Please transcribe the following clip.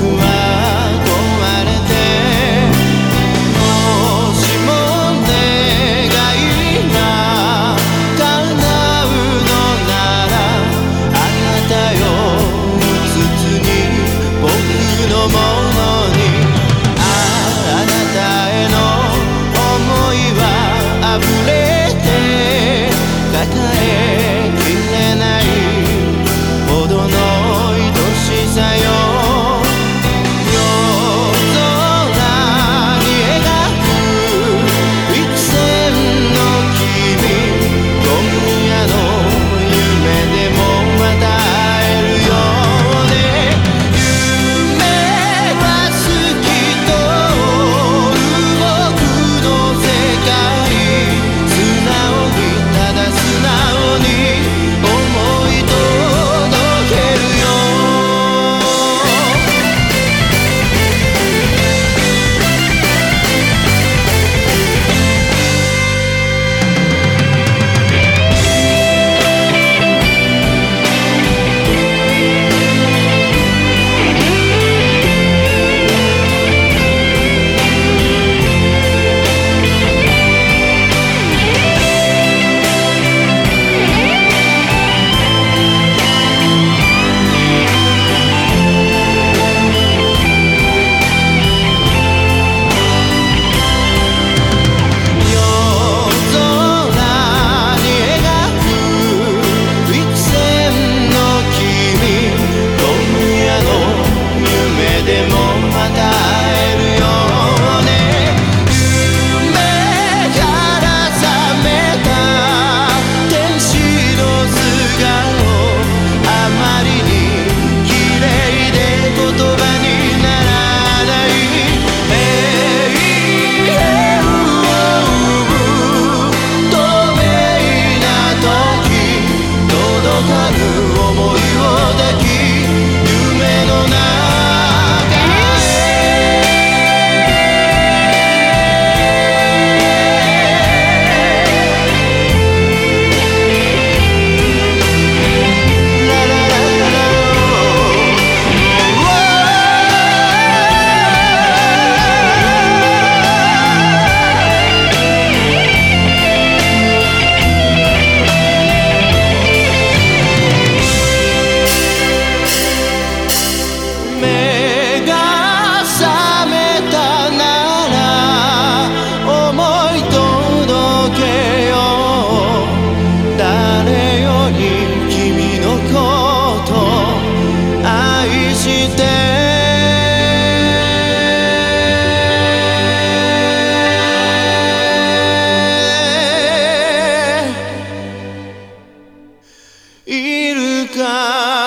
voar. いるか